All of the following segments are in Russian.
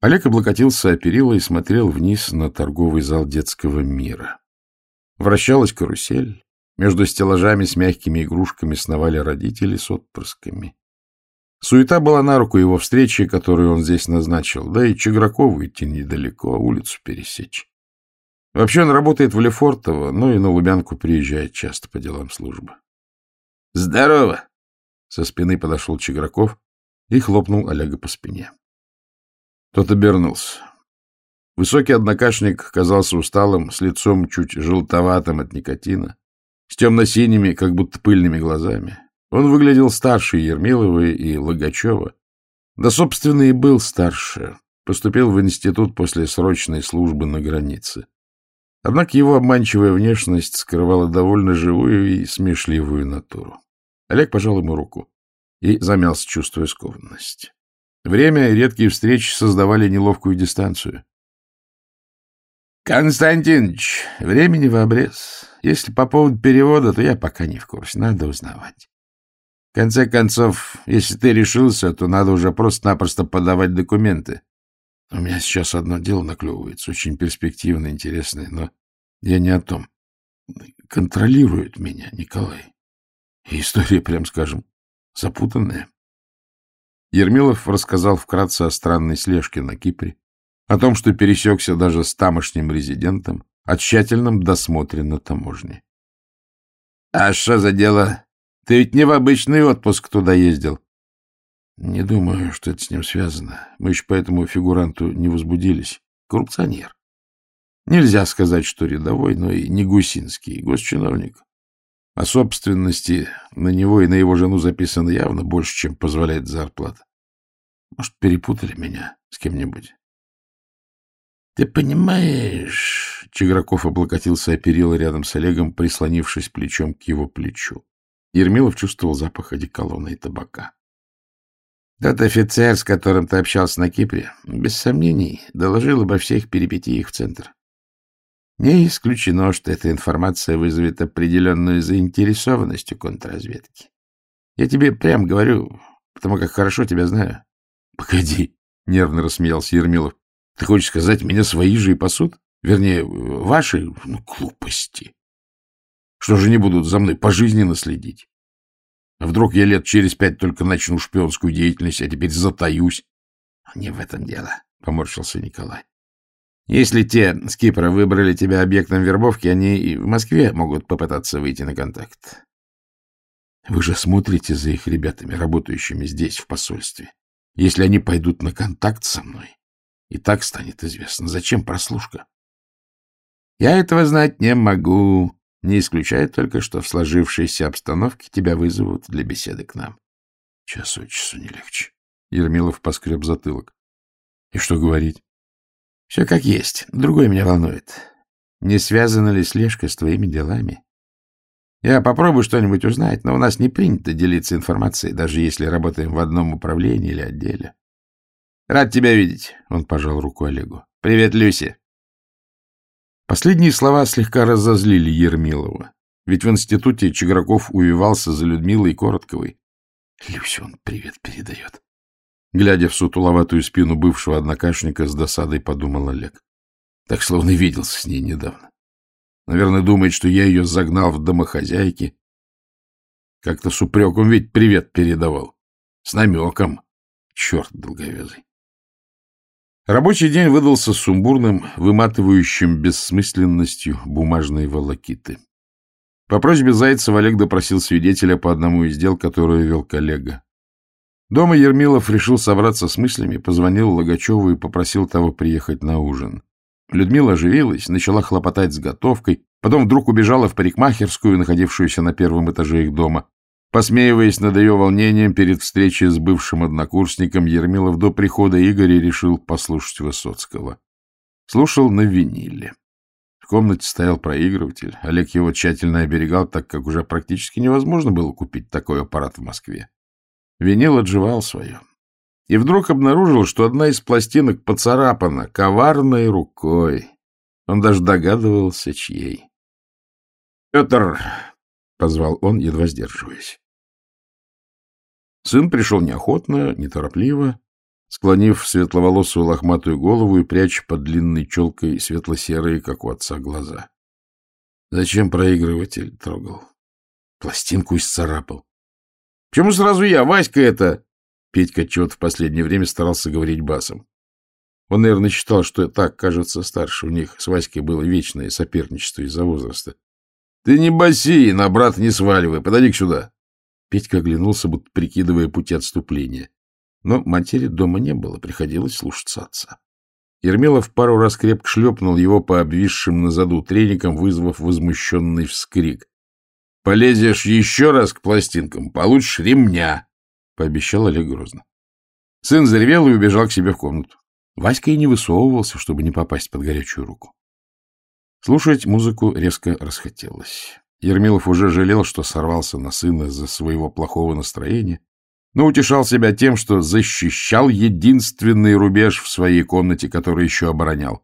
Олег облокотился о перила и смотрел вниз на торговый зал детского мира. Вращалась карусель. Между стеллажами с мягкими игрушками сновали родители с отпрысками. Суета была на руку его встречи, которую он здесь назначил, да и Чегракову идти недалеко, улицу пересечь. Вообще он работает в Лефортово, но и на Лубянку приезжает часто по делам службы. «Здорово!» Со спины подошел Чеграков и хлопнул Олега по спине. Тот обернулся. Высокий однокашник казался усталым, с лицом чуть желтоватым от никотина, с темно-синими, как будто пыльными глазами. Он выглядел старше Ермилова и Логачева. Да, собственно, и был старше. Поступил в институт после срочной службы на границе. Однако его обманчивая внешность скрывала довольно живую и смешливую натуру. Олег пожал ему руку и замялся, чувствуя скованность. Время и редкие встречи создавали неловкую дистанцию. — Константинович, времени в обрез. Если по поводу перевода, то я пока не в курсе. Надо узнавать. В конце концов, если ты решился, то надо уже просто-напросто подавать документы. У меня сейчас одно дело наклевывается, очень перспективное, интересное, но я не о том. Контролирует меня Николай. И история, прям скажем, запутанная. Ермилов рассказал вкратце о странной слежке на Кипре, о том, что пересекся даже с тамошним резидентом, о тщательном досмотре на таможне. — А что за дело? Ты ведь не в обычный отпуск туда ездил. — Не думаю, что это с ним связано. Мы еще по этому фигуранту не возбудились. Коррупционер. Нельзя сказать, что рядовой, но и не гусинский, госчиновник. О собственности на него и на его жену записано явно больше, чем позволяет зарплата. Может, перепутали меня с кем-нибудь? Ты понимаешь, Чеграков облокотился о перила рядом с Олегом, прислонившись плечом к его плечу. Ермилов чувствовал запах одеколона и табака. Тот офицер, с которым ты общался на Кипре, без сомнений, доложил обо всех перипетиях в центр. Не исключено, что эта информация вызовет определенную заинтересованность у контрразведки. Я тебе прям говорю, потому как хорошо тебя знаю. — Погоди, — нервно рассмеялся Ермилов. — Ты хочешь сказать, меня свои же и пасут? Вернее, ваши ну, глупости. Что же не будут за мной пожизненно следить? А вдруг я лет через пять только начну шпионскую деятельность, а теперь затаюсь? — Не в этом дело, — поморщился Николай. Если те с Кипра выбрали тебя объектом вербовки, они и в Москве могут попытаться выйти на контакт. Вы же смотрите за их ребятами, работающими здесь, в посольстве. Если они пойдут на контакт со мной, и так станет известно, зачем прослушка. Я этого знать не могу, не исключая только, что в сложившейся обстановке тебя вызовут для беседы к нам. Час от часу не легче. Ермилов поскреб затылок. И что говорить? Все как есть. Другое меня волнует. Не связана ли слежка с твоими делами? Я попробую что-нибудь узнать, но у нас не принято делиться информацией, даже если работаем в одном управлении или отделе. Рад тебя видеть, — он пожал руку Олегу. Привет, Люси. Последние слова слегка разозлили Ермилова. Ведь в институте Чеграков увивался за Людмилой Коротковой. Люси он привет передает. Глядя в сутуловатую спину бывшего однокашника, с досадой подумал Олег. Так словно виделся с ней недавно. Наверное, думает, что я ее загнал в домохозяйки. Как-то с упреком ведь привет передавал. С намеком. Черт долговязый. Рабочий день выдался сумбурным, выматывающим бессмысленностью бумажной волокиты. По просьбе Зайцева Олег допросил свидетеля по одному из дел, которое вел коллега. Дома Ермилов решил собраться с мыслями, позвонил Логачеву и попросил того приехать на ужин. Людмила оживилась, начала хлопотать с готовкой, потом вдруг убежала в парикмахерскую, находившуюся на первом этаже их дома. Посмеиваясь над ее волнением перед встречей с бывшим однокурсником, Ермилов до прихода Игоря решил послушать Высоцкого. Слушал на виниле. В комнате стоял проигрыватель. Олег его тщательно оберегал, так как уже практически невозможно было купить такой аппарат в Москве. Винил отживал свое. И вдруг обнаружил, что одна из пластинок поцарапана коварной рукой. Он даже догадывался, чьей. — Петр! — позвал он, едва сдерживаясь. Сын пришел неохотно, неторопливо. склонив светловолосую лохматую голову и пряча под длинной челкой светло-серые, как у отца, глаза. Зачем проигрыватель трогал? Пластинку исцарапал. — Почему сразу я? Васька это! Петька чего-то в последнее время старался говорить басом. Он, наверное, считал, что так кажется старше. У них с Васькой было вечное соперничество из-за возраста. — Ты не баси, на брат не сваливай. Подойди сюда. Петька оглянулся, будто прикидывая пути отступления. Но матери дома не было, приходилось слушаться отца. Ермилов пару раз крепко шлепнул его по обвисшим на заду треникам, вызвав возмущенный вскрик. — Полезешь еще раз к пластинкам, получишь ремня, — пообещал Олег грозно. Сын заревел и убежал к себе в комнату. Васька и не высовывался, чтобы не попасть под горячую руку. Слушать музыку резко расхотелось. Ермилов уже жалел, что сорвался на сына из-за своего плохого настроения, но утешал себя тем, что защищал единственный рубеж в своей комнате, который еще оборонял.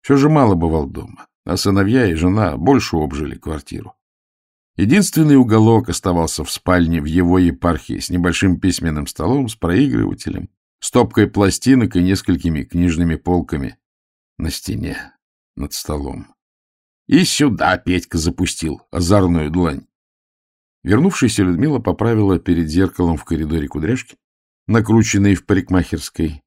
Все же мало бывал дома, а сыновья и жена больше обжили квартиру. Единственный уголок оставался в спальне в его епархии с небольшим письменным столом, с проигрывателем, стопкой пластинок и несколькими книжными полками на стене над столом. И сюда Петька запустил озорную длань. Вернувшаяся Людмила поправила перед зеркалом в коридоре кудряшки, накрученные в парикмахерской,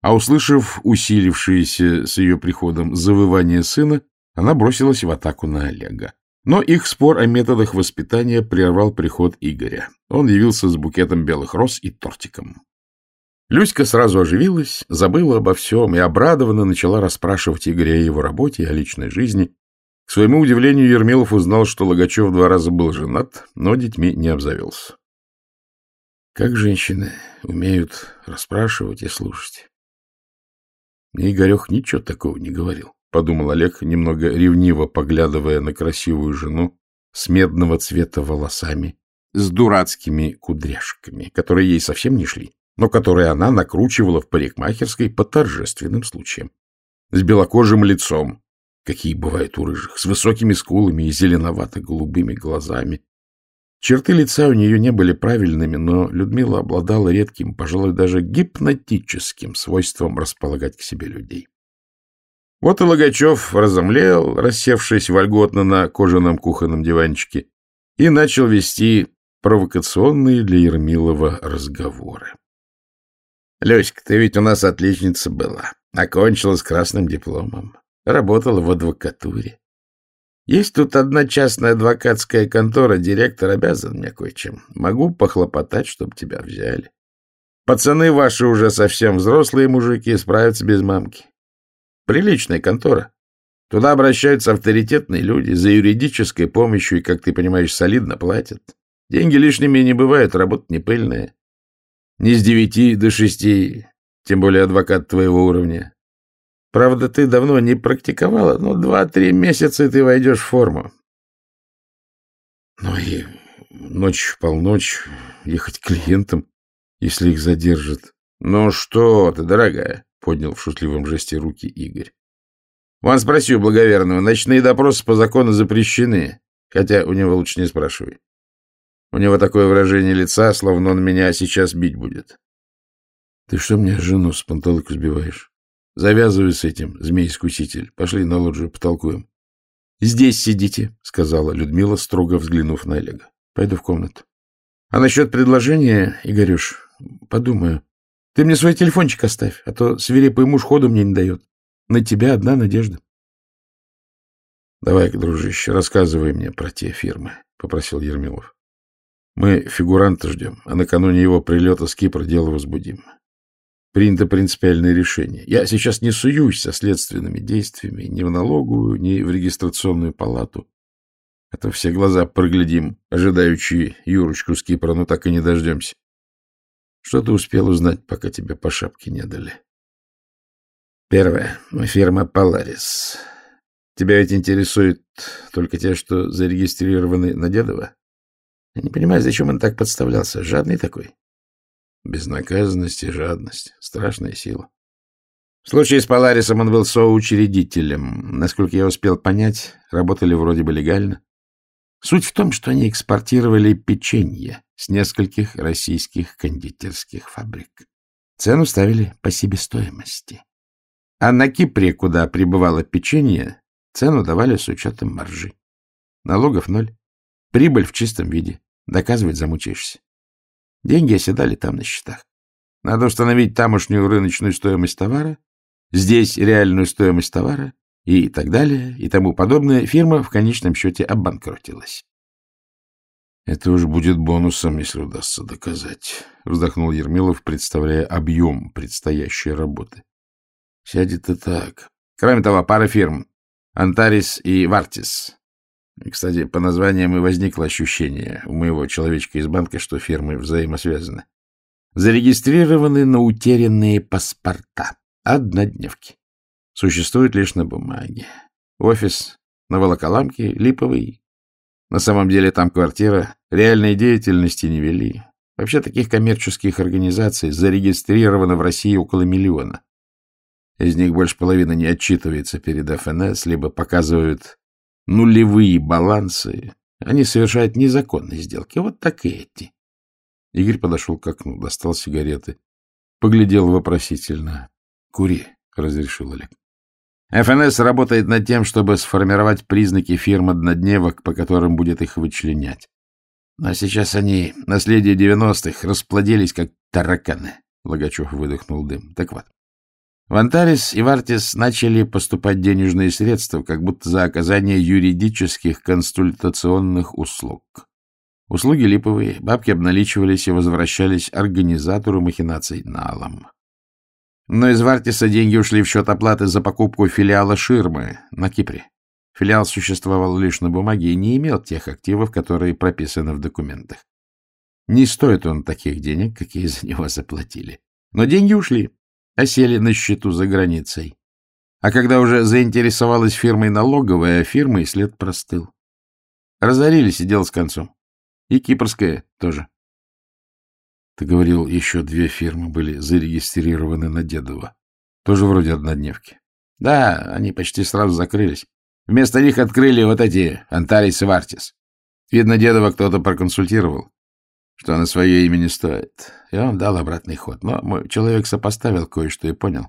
а, услышав усилившееся с ее приходом завывание сына, она бросилась в атаку на Олега. Но их спор о методах воспитания прервал приход Игоря. Он явился с букетом белых роз и тортиком. Люська сразу оживилась, забыла обо всем и обрадованно начала расспрашивать Игоря о его работе и о личной жизни. К своему удивлению, Ермилов узнал, что Логачев два раза был женат, но детьми не обзавелся. Как женщины умеют расспрашивать и слушать. Мне Игорех ничего такого не говорил, — подумал Олег, немного ревниво поглядывая на красивую жену с медного цвета волосами, с дурацкими кудряшками, которые ей совсем не шли но которые она накручивала в парикмахерской по торжественным случаям. С белокожим лицом, какие бывают у рыжих, с высокими скулами и зеленовато-голубыми глазами. Черты лица у нее не были правильными, но Людмила обладала редким, пожалуй, даже гипнотическим свойством располагать к себе людей. Вот и Логачев разомлел, рассевшись вольготно на кожаном кухонном диванчике, и начал вести провокационные для Ермилова разговоры. Люська, ты ведь у нас отличница была. Окончила с красным дипломом. Работала в адвокатуре. Есть тут одна частная адвокатская контора, директор обязан мне кое-чем. Могу похлопотать, чтобы тебя взяли. Пацаны ваши уже совсем взрослые мужики, справятся без мамки. Приличная контора. Туда обращаются авторитетные люди, за юридической помощью и, как ты понимаешь, солидно платят. Деньги лишними не бывают, работа не пыльная. Не с девяти до шести, тем более адвокат твоего уровня. Правда, ты давно не практиковала, но два-три месяца ты войдешь в форму. Ну и ночь в полночь ехать к клиентам, если их задержат. Ну что ты, дорогая, — поднял в шутливом жесте руки Игорь. Вон спроси у благоверного, ночные допросы по закону запрещены, хотя у него лучше не спрашивай. У него такое выражение лица, словно он меня сейчас бить будет. — Ты что мне жену с панталыку сбиваешь? Завязывай с этим, змей-искуситель. Пошли на лоджию потолкуем. — Здесь сидите, — сказала Людмила, строго взглянув на Олега. — Пойду в комнату. — А насчет предложения, Игорюш, подумаю. Ты мне свой телефончик оставь, а то свирепый муж ходу мне не дает. На тебя одна надежда. — Давай-ка, дружище, рассказывай мне про те фирмы, — попросил Ермилов. Мы фигуранта ждем, а накануне его прилета с Кипра дело возбудим. Принято принципиальное решение. Я сейчас не суюсь со следственными действиями ни в налоговую, ни в регистрационную палату. А то все глаза проглядим, ожидающие Юрочку с Кипра, но так и не дождемся. Что ты успел узнать, пока тебе по шапке не дали? Первое. Фирма «Поларис». Тебя ведь интересует только те, что зарегистрированы на Дедово? Я не понимаю, зачем он так подставлялся. Жадный такой. Безнаказанность и жадность. Страшная сила. В случае с Поларисом он был соучредителем. Насколько я успел понять, работали вроде бы легально. Суть в том, что они экспортировали печенье с нескольких российских кондитерских фабрик. Цену ставили по себестоимости. А на Кипре, куда прибывало печенье, цену давали с учетом маржи. Налогов ноль. Прибыль в чистом виде. Доказывать замучаешься. Деньги оседали там на счетах. Надо установить тамошнюю рыночную стоимость товара, здесь реальную стоимость товара и так далее, и тому подобное. Фирма в конечном счете обанкротилась. Это уж будет бонусом, если удастся доказать, — вздохнул Ермилов, представляя объем предстоящей работы. Сядет и так. Кроме того, пара фирм — Антарис и Вартис. Кстати, по названиям и возникло ощущение у моего человечка из банка, что фирмы взаимосвязаны. Зарегистрированы на утерянные паспорта. Однодневки. Существуют лишь на бумаге. Офис на Волоколамке, Липовый, на самом деле там квартира, реальной деятельности не вели. Вообще таких коммерческих организаций зарегистрировано в России около миллиона. Из них больше половины не отчитывается перед ФНС, либо показывают нулевые балансы. Они совершают незаконные сделки. Вот так и эти. Игорь подошел к окну, достал сигареты. Поглядел вопросительно. — Кури, — разрешил Олег. ФНС работает над тем, чтобы сформировать признаки фирм однодневок, по которым будет их вычленять. Но сейчас они, наследие девяностых, расплодились, как тараканы. Логачев выдохнул дым. Так вот, в Антарис и Вартис начали поступать денежные средства, как будто за оказание юридических консультационных услуг. Услуги липовые, бабки обналичивались и возвращались организатору махинаций налом. Но из Вартиса деньги ушли в счет оплаты за покупку филиала «Ширмы» на Кипре. Филиал существовал лишь на бумаге и не имел тех активов, которые прописаны в документах. Не стоит он таких денег, какие за него заплатили. Но деньги ушли, осели на счету за границей. А когда уже заинтересовалась фирмой налоговая, фирмой след простыл. Разорились и дело с концом. И кипрская тоже. Ты говорил, еще две фирмы были зарегистрированы на Дедово. Тоже вроде однодневки. Да, они почти сразу закрылись. Вместо них открыли вот эти Антарис и Вартис. Видно, Дедова кто-то проконсультировал, что на свое имя не стоит. И он дал обратный ход. Но мой человек сопоставил кое-что и понял.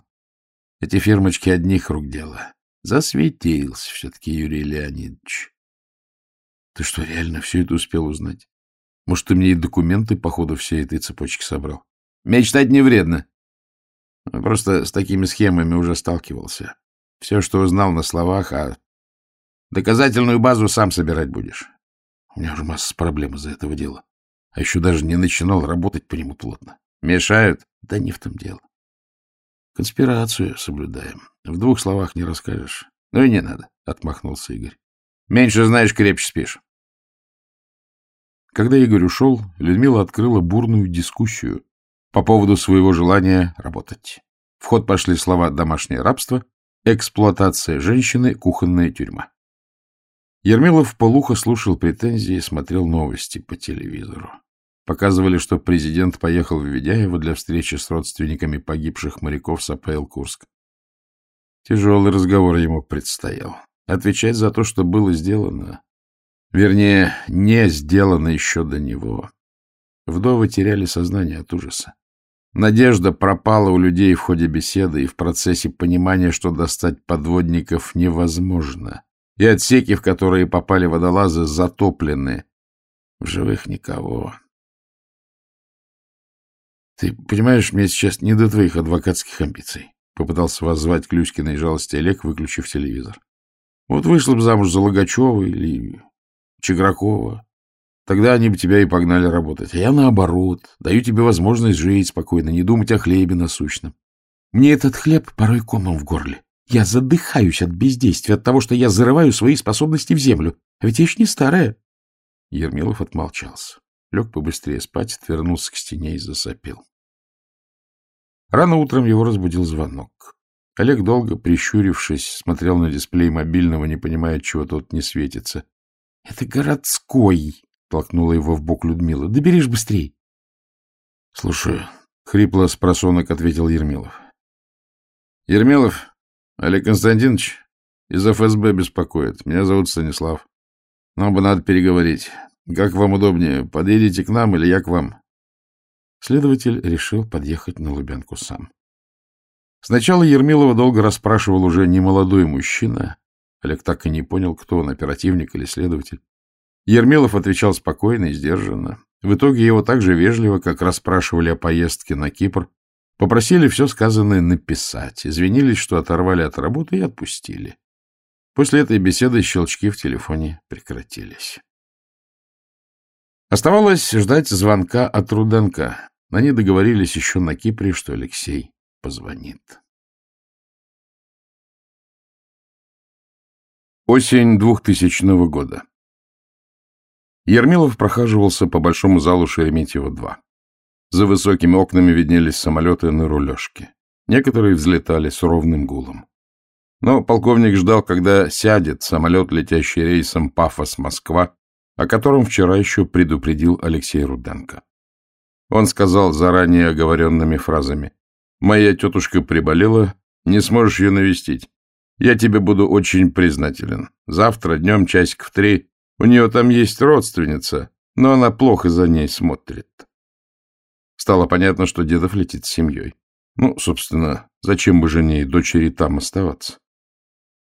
Эти фирмочки одних рук дело. Засветился все-таки Юрий Леонидович. Ты что, реально все это успел узнать? Может, ты мне и документы по ходу всей этой цепочки собрал? Мечтать не вредно. Просто с такими схемами уже сталкивался. Все, что узнал на словах, а доказательную базу сам собирать будешь. У меня уже масса проблем из-за этого дела. А еще даже не начинал работать по нему плотно. Мешают? Да не в том дело. Конспирацию соблюдаем. В двух словах не расскажешь. Ну и не надо, — отмахнулся Игорь. Меньше знаешь, крепче спишь. Когда Игорь ушел, Людмила открыла бурную дискуссию по поводу своего желания работать. В ход пошли слова «домашнее рабство», «эксплуатация женщины», «кухонная тюрьма». Ермилов полухо слушал претензии и смотрел новости по телевизору. Показывали, что президент поехал в Ведяево для встречи с родственниками погибших моряков с АПЛ Курск. Тяжелый разговор ему предстоял. Отвечать за то, что было сделано, Вернее, не сделано еще до него. Вдовы теряли сознание от ужаса. Надежда пропала у людей в ходе беседы и в процессе понимания, что достать подводников невозможно. И отсеки, в которые попали водолазы, затоплены. В живых никого. Ты понимаешь, мне сейчас не до твоих адвокатских амбиций. Попытался воззвать к Люськиной жалости Олег, выключив телевизор. Вот вышла бы замуж за Логачева или Чегракова. Тогда они бы тебя и погнали работать. А я наоборот, даю тебе возможность жить спокойно, не думать о хлебе насущном. Мне этот хлеб порой комом в горле. Я задыхаюсь от бездействия, от того, что я зарываю свои способности в землю. А ведь я еще не старая. Ермилов отмолчался. Лег побыстрее спать, отвернулся к стене и засопел. Рано утром его разбудил звонок. Олег, долго прищурившись, смотрел на дисплей мобильного, не понимая, чего тот не светится. — Это городской, — толкнула его в бок Людмила. — Да берешь быстрей. — Слушаю, — хрипло с просонок ответил Ермилов. — Ермилов, Олег Константинович, из ФСБ беспокоит. Меня зовут Станислав. Нам бы надо переговорить. Как вам удобнее, подъедете к нам или я к вам? Следователь решил подъехать на Лубянку сам. Сначала Ермилова долго расспрашивал уже не молодой мужчина. Олег так и не понял, кто он, оперативник или следователь. Ермилов отвечал спокойно и сдержанно. В итоге его так же вежливо, как расспрашивали о поездке на Кипр, попросили все сказанное написать, извинились, что оторвали от работы и отпустили. После этой беседы щелчки в телефоне прекратились. Оставалось ждать звонка от Руденко. Они договорились еще на Кипре, что Алексей позвонит. Осень 2000 года. Ермилов прохаживался по большому залу Шереметьево-2. За высокими окнами виднелись самолеты на рулежке. Некоторые взлетали с ровным гулом. Но полковник ждал, когда сядет самолет, летящий рейсом Пафос-Москва, о котором вчера еще предупредил Алексей Руденко. Он сказал заранее оговоренными фразами. «Моя тетушка приболела, не сможешь ее навестить. Я тебе буду очень признателен. Завтра днем часик в три у нее там есть родственница, но она плохо за ней смотрит». Стало понятно, что Дедов летит с семьей. Ну, собственно, зачем бы жене и дочери там оставаться?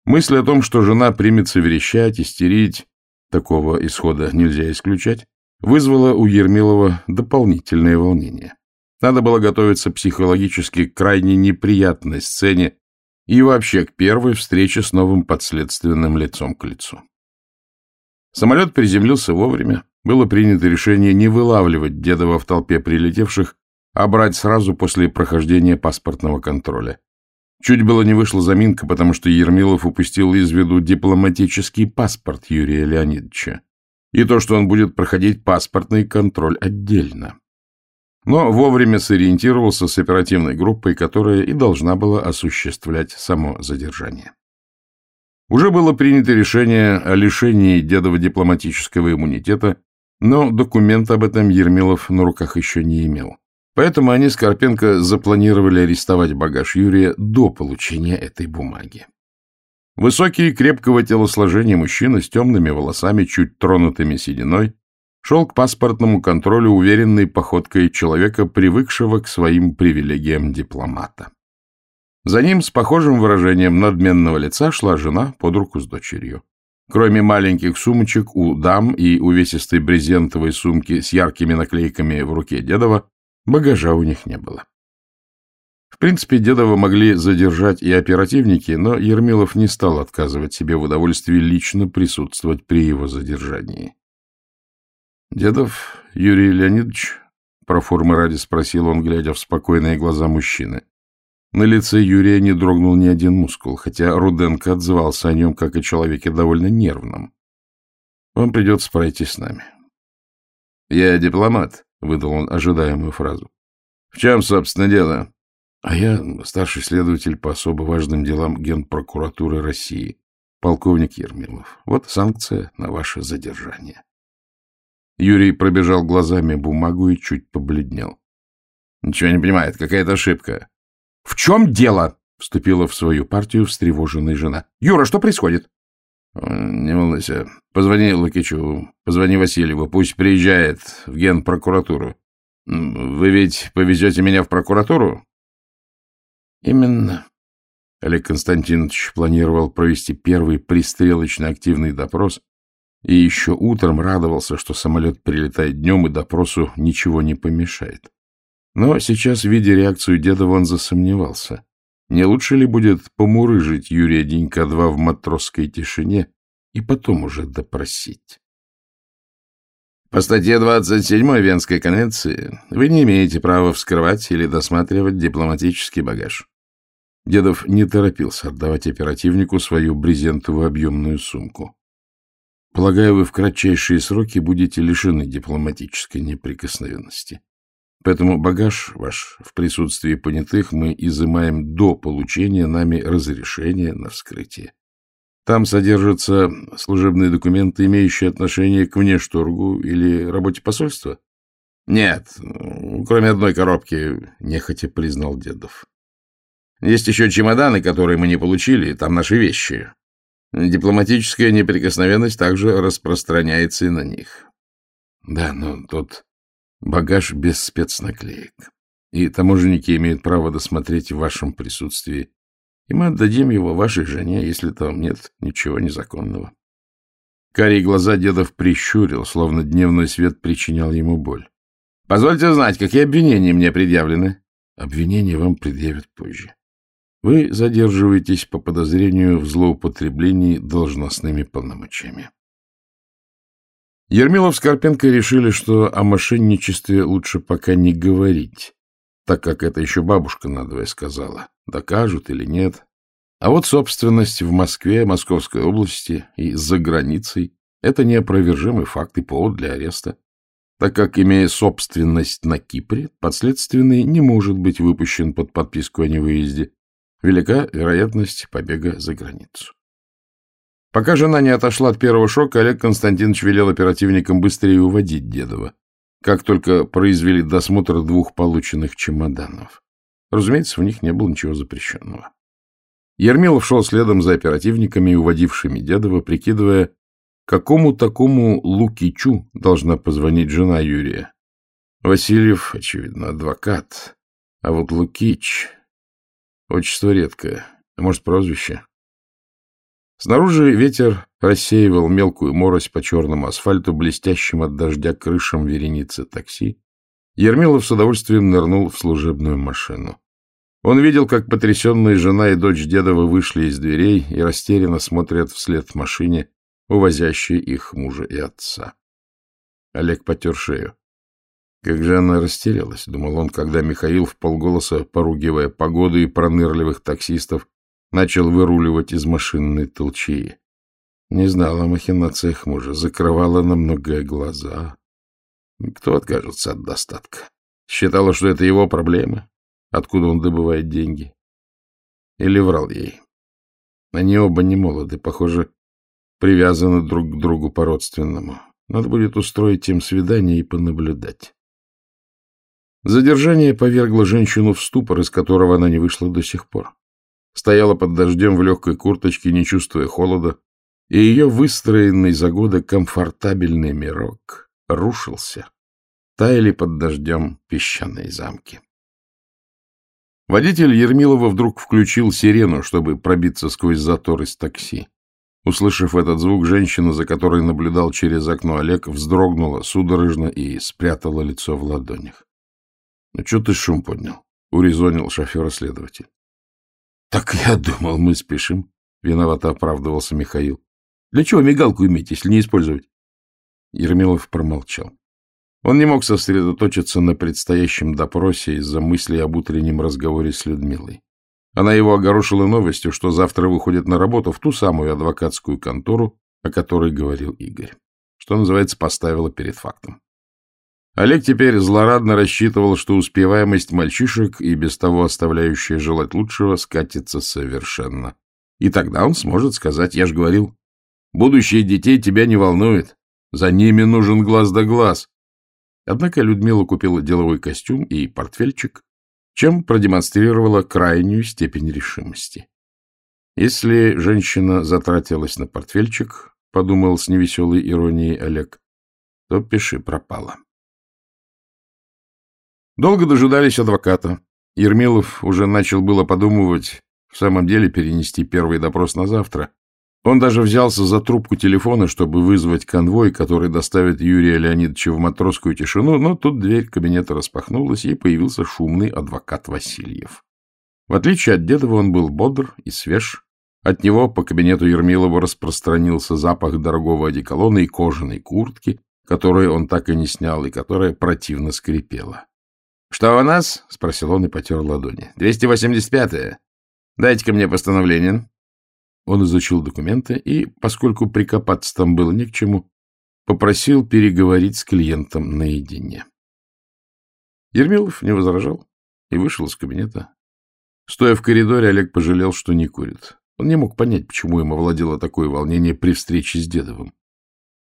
Мысль о том, что жена примется верещать, истерить, такого исхода нельзя исключать, вызвала у Ермилова дополнительное волнение. Надо было готовиться психологически к крайне неприятной сцене и вообще к первой встрече с новым подследственным лицом к лицу. Самолет приземлился вовремя. Было принято решение не вылавливать Дедова в толпе прилетевших, а брать сразу после прохождения паспортного контроля. Чуть было не вышла заминка, потому что Ермилов упустил из виду дипломатический паспорт Юрия Леонидовича и то, что он будет проходить паспортный контроль отдельно. Но вовремя сориентировался с оперативной группой, которая и должна была осуществлять само задержание. Уже было принято решение о лишении дедова дипломатического иммунитета, но документ об этом Ермилов на руках еще не имел. Поэтому они с Карпенко запланировали арестовать багаж Юрия до получения этой бумаги. Высокий, крепкого телосложения мужчина с темными волосами, чуть тронутыми сединой, шел к паспортному контролю уверенной походкой человека, привыкшего к своим привилегиям дипломата. За ним с похожим выражением надменного лица шла жена под руку с дочерью. Кроме маленьких сумочек у дам и увесистой брезентовой сумки с яркими наклейками в руке Дедова, багажа у них не было. В принципе, Дедова могли задержать и оперативники, но Ермилов не стал отказывать себе в удовольствии лично присутствовать при его задержании. — Дедов Юрий Леонидович? — про формы ради спросил он, глядя в спокойные глаза мужчины. На лице Юрия не дрогнул ни один мускул, хотя Руденко отзывался о нем как о человеке довольно нервном. — Вам придется пройти с нами. — Я дипломат, — выдал он ожидаемую фразу. — В чем, собственно, дело? А я старший следователь по особо важным делам Генпрокуратуры России, полковник Ермилов. Вот санкция на ваше задержание. Юрий пробежал глазами бумагу и чуть побледнел. — Ничего не понимает, какая-то ошибка. — В чем дело? — вступила в свою партию встревоженная жена. — Юра, что происходит? — Не волнуйся. Позвони Лукичу, позвони Васильеву, пусть приезжает в Генпрокуратуру. Вы ведь повезете меня в прокуратуру? Именно. Олег Константинович планировал провести первый пристрелочно активный допрос и еще утром радовался, что самолет прилетает днем и допросу ничего не помешает. Но сейчас, видя реакцию деда, он засомневался. Не лучше ли будет помурыжить Юрия Денька-2 в матросской тишине и потом уже допросить? По статье 27 Венской конвенции вы не имеете права вскрывать или досматривать дипломатический багаж. Дедов не торопился отдавать оперативнику свою брезентовую объемную сумку. Полагаю, вы в кратчайшие сроки будете лишены дипломатической неприкосновенности. Поэтому багаж ваш в присутствии понятых мы изымаем до получения нами разрешения на вскрытие. Там содержатся служебные документы, имеющие отношение к внешторгу или работе посольства? — Нет, кроме одной коробки, — нехотя признал Дедов. — Есть еще чемоданы, которые мы не получили, там наши вещи. Дипломатическая неприкосновенность также распространяется и на них. — Да, но тут Багаж без спецнаклеек. И таможенники имеют право досмотреть в вашем присутствии. И мы отдадим его вашей жене, если там нет ничего незаконного. Карие глаза дедов прищурил, словно дневной свет причинял ему боль. — Позвольте знать, какие обвинения мне предъявлены? — Обвинения вам предъявят позже. Вы задерживаетесь по подозрению в злоупотреблении должностными полномочиями. Ермилов с Карпенко решили, что о мошенничестве лучше пока не говорить, так как это еще бабушка надвое сказала, докажут или нет. А вот собственность в Москве, Московской области и за границей — это неопровержимый факт и повод для ареста, так как, имея собственность на Кипре, подследственный не может быть выпущен под подписку о невыезде. Велика вероятность побега за границу. Пока жена не отошла от первого шока, Олег Константинович велел оперативникам быстрее уводить Дедова, как только произвели досмотр двух полученных чемоданов. Разумеется, в них не было ничего запрещенного. Ермилов шел следом за оперативниками, уводившими Дедова, прикидывая, какому такому Лукичу должна позвонить жена Юрия. Васильев, очевидно, адвокат, а вот Лукич — отчество редкое, а может, прозвище. Снаружи ветер рассеивал мелкую морось по черному асфальту, блестящим от дождя крышам вереницы такси. Ермилов с удовольствием нырнул в служебную машину. Он видел, как потрясенные жена и дочь Дедова вышли из дверей и растерянно смотрят вслед машине, увозящей их мужа и отца. Олег потер шею. Как же она растерялась, думал он, когда Михаил в полголоса, поругивая погоду и пронырливых таксистов, начал выруливать из машинной толчии. Не знала о махинациях мужа, закрывала на многое глаза. Кто откажется от достатка? Считала, что это его проблемы, откуда он добывает деньги. Или врал ей. Они оба не молоды, похоже, привязаны друг к другу по-родственному. Надо будет устроить им свидание и понаблюдать. Задержание повергло женщину в ступор, из которого она не вышла до сих пор стояла под дождем в легкой курточке, не чувствуя холода, и ее выстроенный за годы комфортабельный мирок рушился. Таяли под дождем песчаные замки. Водитель Ермилова вдруг включил сирену, чтобы пробиться сквозь затор из такси. Услышав этот звук, женщина, за которой наблюдал через окно Олег, вздрогнула судорожно и спрятала лицо в ладонях. — Ну, что ты шум поднял? — урезонил шофера-следователь. — Так я думал, мы спешим, — виновато оправдывался Михаил. — Для чего мигалку иметь, если не использовать? Ермилов промолчал. Он не мог сосредоточиться на предстоящем допросе из-за мыслей об утреннем разговоре с Людмилой. Она его огорошила новостью, что завтра выходит на работу в ту самую адвокатскую контору, о которой говорил Игорь. Что называется, поставила перед фактом. Олег теперь злорадно рассчитывал, что успеваемость мальчишек и без того оставляющая желать лучшего скатится совершенно. И тогда он сможет сказать, я же говорил, будущее детей тебя не волнует, за ними нужен глаз да глаз. Однако Людмила купила деловой костюм и портфельчик, чем продемонстрировала крайнюю степень решимости. Если женщина затратилась на портфельчик, подумал с невеселой иронией Олег, то пиши пропала. Долго дожидались адвоката. Ермилов уже начал было подумывать, в самом деле перенести первый допрос на завтра. Он даже взялся за трубку телефона, чтобы вызвать конвой, который доставит Юрия Леонидовича в матросскую тишину, но тут дверь кабинета распахнулась, и появился шумный адвокат Васильев. В отличие от Дедова, он был бодр и свеж. От него по кабинету Ермилова распространился запах дорогого одеколона и кожаной куртки, которую он так и не снял и которая противно скрипела. — Что у нас? — спросил он и потер ладони. — 285-е. Дайте-ка мне постановление. Он изучил документы и, поскольку прикопаться там было не к чему, попросил переговорить с клиентом наедине. Ермилов не возражал и вышел из кабинета. Стоя в коридоре, Олег пожалел, что не курит. Он не мог понять, почему им овладело такое волнение при встрече с Дедовым.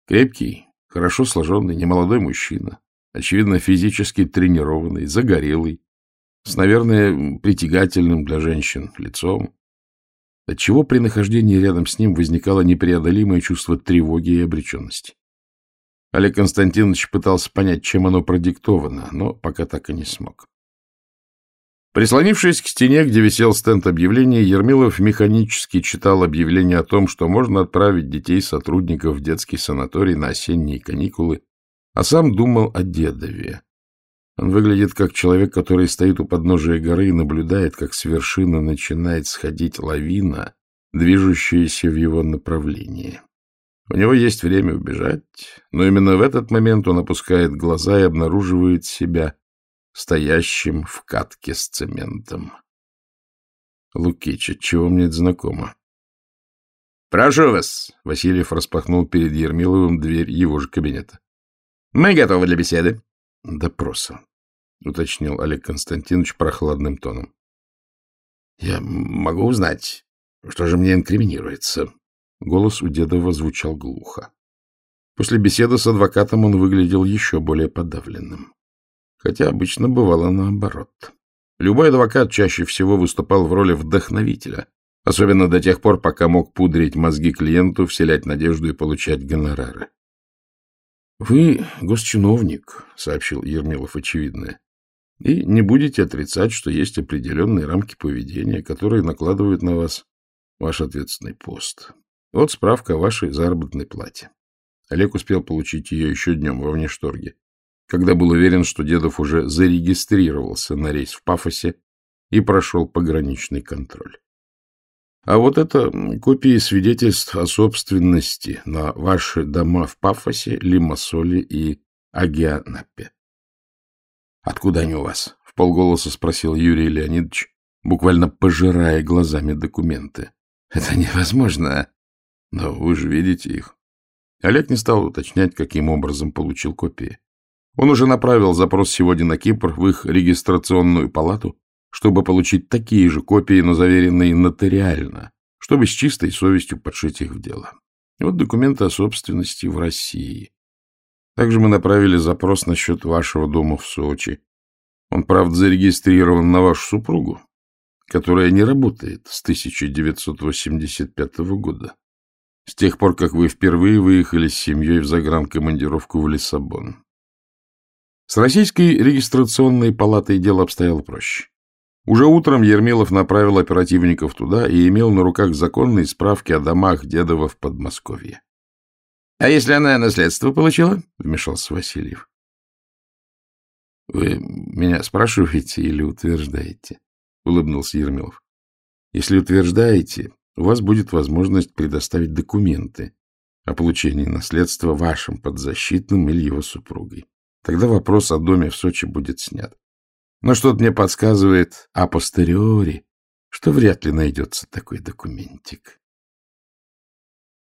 Крепкий, хорошо сложенный, немолодой мужчина, очевидно, физически тренированный, загорелый, с, наверное, притягательным для женщин лицом, отчего при нахождении рядом с ним возникало непреодолимое чувство тревоги и обреченности. Олег Константинович пытался понять, чем оно продиктовано, но пока так и не смог. Прислонившись к стене, где висел стенд объявлений, Ермилов механически читал объявление о том, что можно отправить детей сотрудников в детский санаторий на осенние каникулы, а сам думал о дедове. Он выглядит как человек, который стоит у подножия горы и наблюдает, как с вершины начинает сходить лавина, движущаяся в его направлении. У него есть время убежать, но именно в этот момент он опускает глаза и обнаруживает себя стоящим в катке с цементом. Лукич, чего мне это знакомо? — Прошу вас! — Васильев распахнул перед Ермиловым дверь его же кабинета. — Мы готовы для беседы. — Допроса, — уточнил Олег Константинович прохладным тоном. — Я могу узнать, что же мне инкриминируется? Голос у Дедова звучал глухо. После беседы с адвокатом он выглядел еще более подавленным хотя обычно бывало наоборот. Любой адвокат чаще всего выступал в роли вдохновителя, особенно до тех пор, пока мог пудрить мозги клиенту, вселять надежду и получать гонорары. — Вы госчиновник, — сообщил Ермилов очевидное, — и не будете отрицать, что есть определенные рамки поведения, которые накладывают на вас ваш ответственный пост. Вот справка о вашей заработной плате. Олег успел получить ее еще днем во внешторге когда был уверен, что Дедов уже зарегистрировался на рейс в Пафосе и прошел пограничный контроль. А вот это копии свидетельств о собственности на ваши дома в Пафосе, Лимассоле и Агианапе. — Откуда они у вас? — в полголоса спросил Юрий Леонидович, буквально пожирая глазами документы. — Это невозможно. Но вы же видите их. Олег не стал уточнять, каким образом получил копии. Он уже направил запрос сегодня на Кипр в их регистрационную палату, чтобы получить такие же копии, но заверенные нотариально, чтобы с чистой совестью подшить их в дело. Вот документы о собственности в России. Также мы направили запрос насчет вашего дома в Сочи. Он, правда, зарегистрирован на вашу супругу, которая не работает с 1985 года, с тех пор, как вы впервые выехали с семьей в загранкомандировку в Лиссабон. С Российской регистрационной палатой дело обстояло проще. Уже утром Ермилов направил оперативников туда и имел на руках законные справки о домах Дедова в Подмосковье. — А если она наследство получила? — вмешался Васильев. — Вы меня спрашиваете или утверждаете? — улыбнулся Ермилов. — Если утверждаете, у вас будет возможность предоставить документы о получении наследства вашим подзащитным или его супругой. Тогда вопрос о доме в Сочи будет снят. Но что-то мне подсказывает а постериори, что вряд ли найдется такой документик.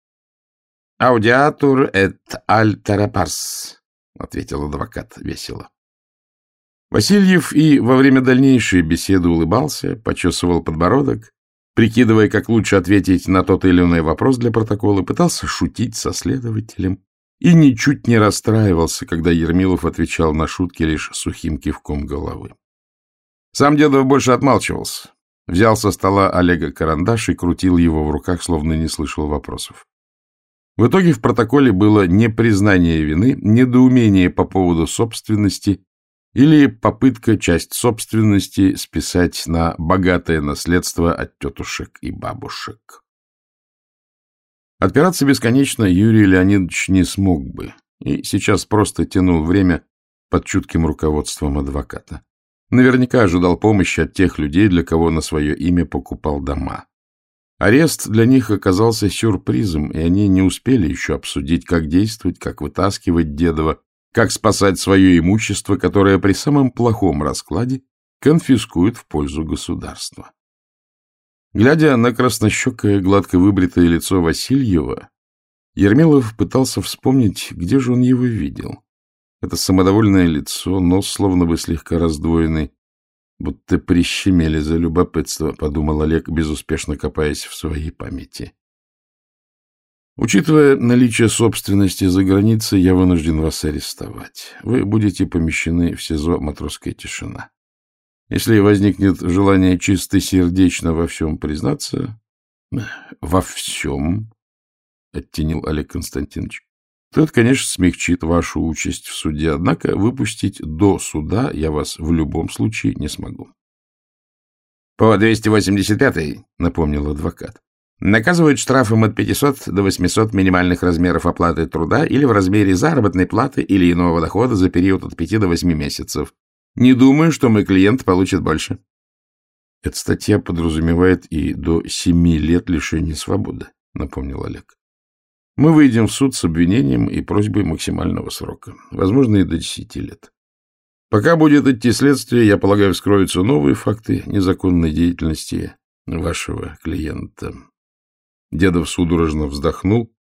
— Аудиатур эт альтерапарс, — ответил адвокат весело. Васильев и во время дальнейшей беседы улыбался, почесывал подбородок, прикидывая, как лучше ответить на тот или иной вопрос для протокола, пытался шутить со следователем, и ничуть не расстраивался, когда Ермилов отвечал на шутки лишь сухим кивком головы. Сам Дедов больше отмалчивался. Взял со стола Олега карандаш и крутил его в руках, словно не слышал вопросов. В итоге в протоколе было непризнание вины, недоумение по поводу собственности или попытка часть собственности списать на богатое наследство от тетушек и бабушек. Отпираться бесконечно Юрий Леонидович не смог бы, и сейчас просто тянул время под чутким руководством адвоката. Наверняка ожидал помощи от тех людей, для кого на свое имя покупал дома. Арест для них оказался сюрпризом, и они не успели еще обсудить, как действовать, как вытаскивать Дедова, как спасать свое имущество, которое при самом плохом раскладе конфискуют в пользу государства. Глядя на краснощекое, гладко выбритое лицо Васильева, Ермилов пытался вспомнить, где же он его видел. Это самодовольное лицо, нос словно бы слегка раздвоенный, будто прищемели за любопытство, подумал Олег, безуспешно копаясь в своей памяти. Учитывая наличие собственности за границей, я вынужден вас арестовать. Вы будете помещены в СИЗО «Матросская тишина». Если возникнет желание чистосердечно во всем признаться... — Во всем, — оттенил Олег Константинович. То это, конечно, смягчит вашу участь в суде, однако выпустить до суда я вас в любом случае не смогу. — По 285-й, — напомнил адвокат, — наказывают штрафом от 500 до 800 минимальных размеров оплаты труда или в размере заработной платы или иного дохода за период от 5 до 8 месяцев. Не думаю, что мой клиент получит больше. Эта статья подразумевает и до 7 лет лишения свободы, — напомнил Олег. Мы выйдем в суд с обвинением и просьбой максимального срока, возможно, и до десяти лет. Пока будет идти следствие, я полагаю, вскроются новые факты незаконной деятельности вашего клиента. Дедов судорожно вздохнул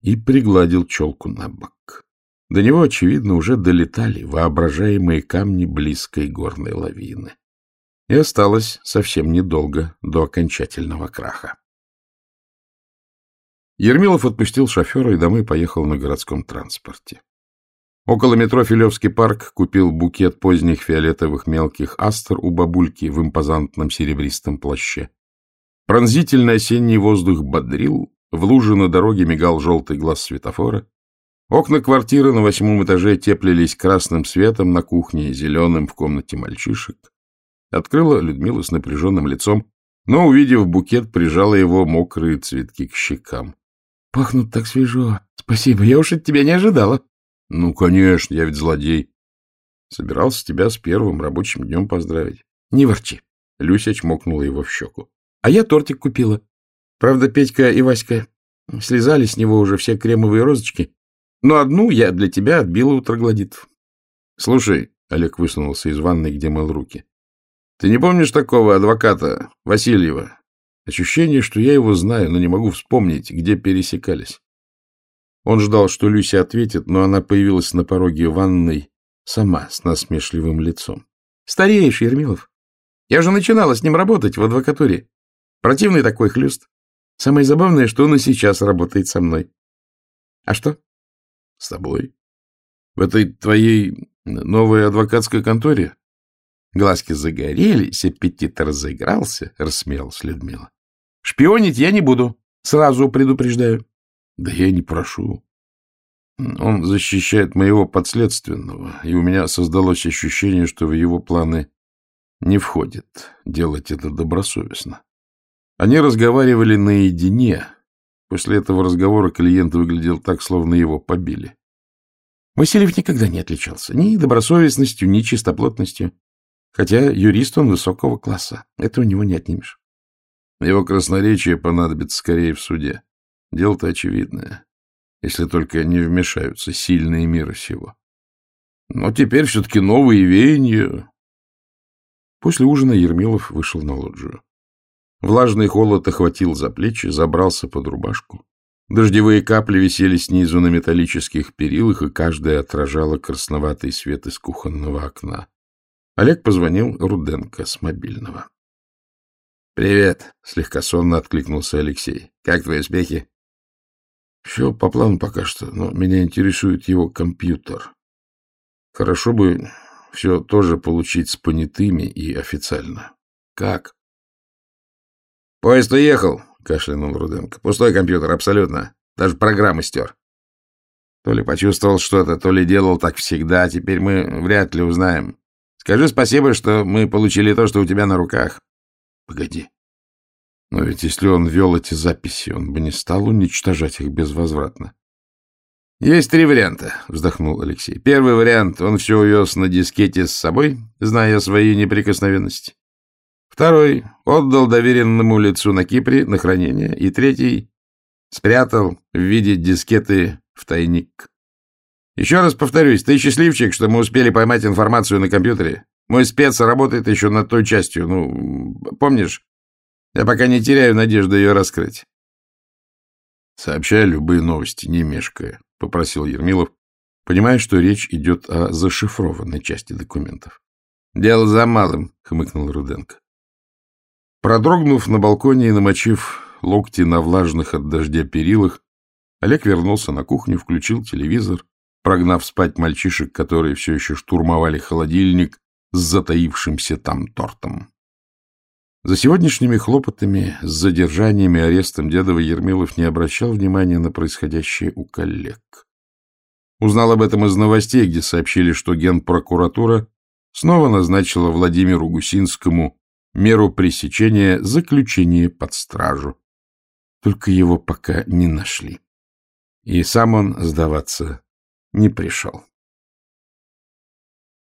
и пригладил челку на бок. До него, очевидно, уже долетали воображаемые камни близкой горной лавины. И осталось совсем недолго до окончательного краха. Ермилов отпустил шофера и домой поехал на городском транспорте. Около метро Филевский парк купил букет поздних фиолетовых мелких астр у бабульки в импозантном серебристом плаще. Пронзительный осенний воздух бодрил, в луже на дороге мигал желтый глаз светофора. Окна квартиры на восьмом этаже теплились красным светом на кухне, зеленым в комнате мальчишек. Открыла Людмила с напряженным лицом, но, увидев букет, прижала его мокрые цветки к щекам. Пахнут так свежо. Спасибо, я уж от тебя не ожидала. Ну, конечно, я ведь злодей. Собирался тебя с первым рабочим днем поздравить. Не ворчи. Люся чмокнула его в щеку. А я тортик купила. Правда, Петька и Васька слезали с него уже все кремовые розочки, но одну я для тебя отбила у троглодитов. Слушай, Олег высунулся из ванной, где мыл руки. Ты не помнишь такого адвоката Васильева? Ощущение, что я его знаю, но не могу вспомнить, где пересекались. Он ждал, что Люся ответит, но она появилась на пороге ванной сама, с насмешливым лицом. — Стареешь, Ермилов. Я же начинала с ним работать в адвокатуре. Противный такой хлюст. Самое забавное, что он и сейчас работает со мной. — А что? — С тобой. В этой твоей новой адвокатской конторе? Глазки загорелись, аппетит разыгрался, — рассмеялась Людмила. Шпионить я не буду, сразу предупреждаю. Да я не прошу. Он защищает моего подследственного, и у меня создалось ощущение, что в его планы не входит делать это добросовестно. Они разговаривали наедине. После этого разговора клиент выглядел так, словно его побили. Васильев никогда не отличался ни добросовестностью, ни чистоплотностью. Хотя юрист он высокого класса. Это у него не отнимешь. Его красноречие понадобится скорее в суде. Дело-то очевидное, если только не вмешаются сильные мира сего. Но теперь все-таки новые веяния. После ужина Ермилов вышел на лоджию. Влажный холод охватил за плечи, забрался под рубашку. Дождевые капли висели снизу на металлических перилах, и каждая отражала красноватый свет из кухонного окна. Олег позвонил Руденко с мобильного. — Привет, — слегка сонно откликнулся Алексей. — Как твои успехи? — Все по плану пока что, но меня интересует его компьютер. Хорошо бы все тоже получить с понятыми и официально. — Как? — Поезд уехал, — кашлянул Руденко. — Пустой компьютер, абсолютно. Даже программы стер. То ли почувствовал что-то, то ли делал так всегда. Теперь мы вряд ли узнаем. Скажи спасибо, что мы получили то, что у тебя на руках. Погоди. Но ведь если он вел эти записи, он бы не стал уничтожать их безвозвратно. Есть три варианта, вздохнул Алексей. Первый вариант — он все увез на дискете с собой, зная свои неприкосновенности. Второй — отдал доверенному лицу на Кипре на хранение. И третий — спрятал в виде дискеты в тайник. Еще раз повторюсь, ты счастливчик, что мы успели поймать информацию на компьютере. Мой спец работает еще над той частью. Ну, помнишь? Я пока не теряю надежды ее раскрыть. — Сообщай любые новости, не мешкая, — попросил Ермилов, понимая, что речь идет о зашифрованной части документов. — Дело за малым, — хмыкнул Руденко. Продрогнув на балконе и намочив локти на влажных от дождя перилах, Олег вернулся на кухню, включил телевизор, прогнав спать мальчишек, которые все еще штурмовали холодильник, с затаившимся там тортом. За сегодняшними хлопотами с задержанием и арестом Дедова Ермилов не обращал внимания на происходящее у коллег. Узнал об этом из новостей, где сообщили, что генпрокуратура снова назначила Владимиру Гусинскому меру пресечения заключения под стражу. Только его пока не нашли. И сам он сдаваться не пришел.